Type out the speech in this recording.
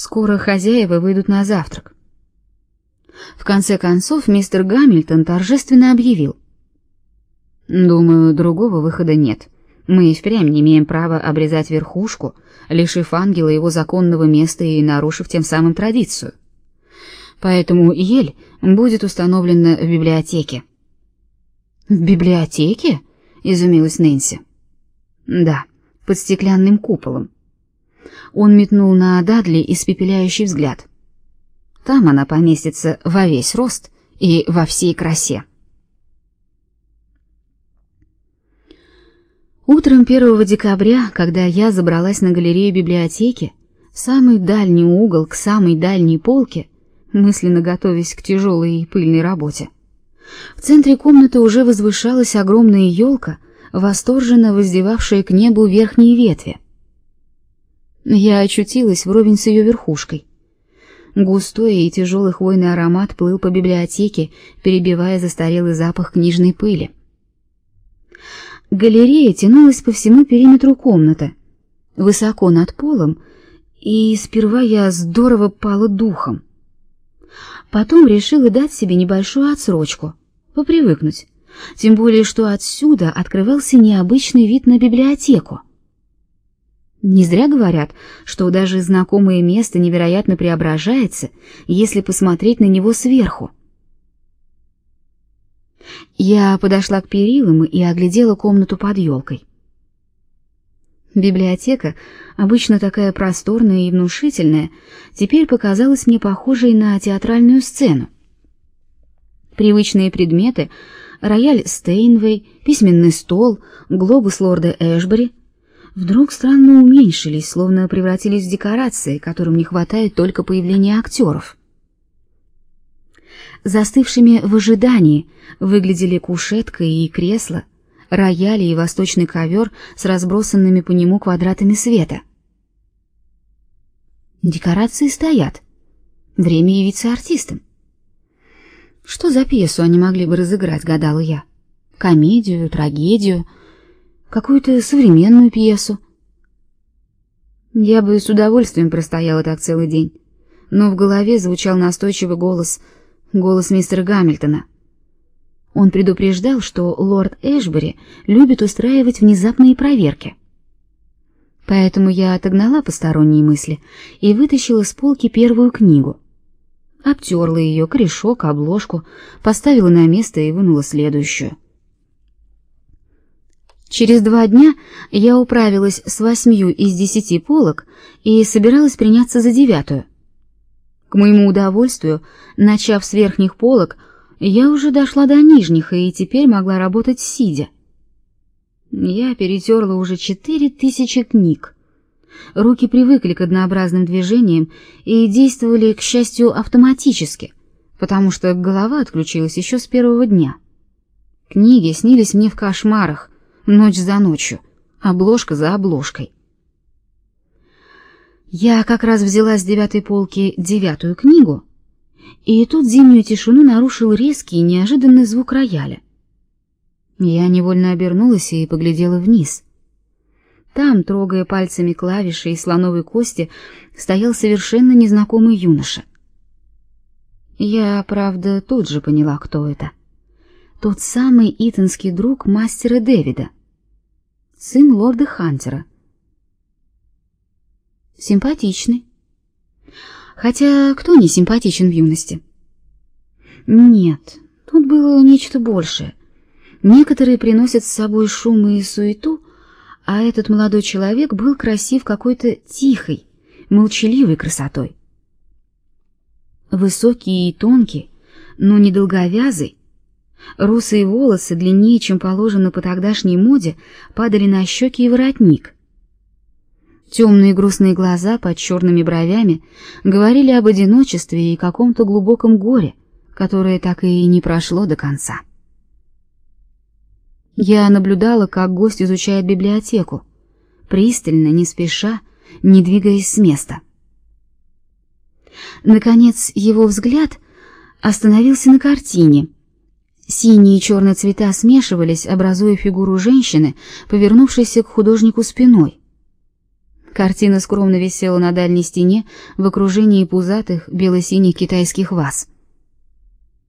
Скоро хозяева выйдут на завтрак. В конце концов мистер Гамильтон торжественно объявил: "Думаю, другого выхода нет. Мы и впрямь не имеем права обрезать верхушку, лишив ангела его законного места и нарушив тем самым традицию. Поэтому ель будет установлена в библиотеке". В библиотеке? изумилась Нэнси. Да, под стеклянным куполом. Он метнул на Дадли испепеляющий взгляд. Там она поместится во весь рост и во всей красе. Утром 1 декабря, когда я забралась на галерею библиотеки, самый дальний угол к самой дальней полке, мысленно готовясь к тяжелой и пыльной работе, в центре комнаты уже возвышалась огромная елка, восторженно воздевавшая к небу верхние ветви. Я очутилась вровень с ее верхушкой. Густой и тяжелый хвойный аромат плыл по библиотеке, перебивая застарелый запах книжной пыли. Галерея тянулась по всему периметру комнаты, высоко над полом, и сперва я здорово пала духом. Потом решила дать себе небольшую отсрочку, попривыкнуть, тем более что отсюда открывался необычный вид на библиотеку. Не зря говорят, что даже знакомое место невероятно преображается, если посмотреть на него сверху. Я подошла к перилам и оглядела комнату под елкой. Библиотека, обычно такая просторная и внушительная, теперь показалась мне похожей на театральную сцену. Привычные предметы — рояль Стейнвей, письменный стол, глобус лорда Эшбери — вдруг странно уменьшились, словно превратились в декорации, которым не хватает только появления актеров. Застывшими в ожидании выглядели кушетка и кресло, рояль и восточный ковер с разбросанными по нему квадратами света. Декорации стоят. Время явиться артистам. Что за пьесу они могли бы разыграть, гадала я. Комедию, трагедию — какую-то современную пьесу. Я бы с удовольствием простояла так целый день, но в голове звучал настойчивый голос, голос мистера Гамильтона. Он предупреждал, что лорд Эшбери любит устраивать внезапные проверки. Поэтому я отогнала посторонние мысли и вытащила с полки первую книгу. Обтерла ее, корешок, обложку, поставила на место и вынула следующую — Через два дня я управилась с восьмью из десяти полок и собиралась приняться за девятую. К моему удовольствию, начав с верхних полок, я уже дошла до нижних и теперь могла работать сидя. Я перетерла уже четыре тысячи книг. Руки привыкли к однообразным движениям и действовали, к счастью, автоматически, потому что голова отключилась еще с первого дня. Книги снились мне в кошмарах, ночь за ночью, обложка за обложкой. Я как раз взяла с девятой полки девятую книгу, и тут зимнюю тишину нарушил резкий и неожиданный звук рояля. Я невольно обернулась и поглядела вниз. Там, трогая пальцами клавиши и слоновой кости, стоял совершенно незнакомый юноша. Я, правда, тут же поняла, кто это. Тот самый итонский друг мастера Дэвида сын лорда Хантера. Симпатичный. Хотя кто не симпатичен в юности? Нет, тут было нечто большее. Некоторые приносят с собой шум и суету, а этот молодой человек был красив какой-то тихой, молчаливой красотой. Высокий и тонкий, но не долговязый, Русые волосы, длиннее, чем положено по тогдашней моде, падали на щеки и воротник. Темные грустные глаза под черными бровями говорили об одиночестве и каком-то глубоком горе, которое так и не прошло до конца. Я наблюдала, как гость изучает библиотеку, пристально, не спеша, не двигаясь с места. Наконец, его взгляд остановился на картине — Синие и черные цвета смешивались, образуя фигуру женщины, повернувшейся к художнику спиной. Картина скромно висела на дальней стене в окружении пузатых бело-синих китайских ваз.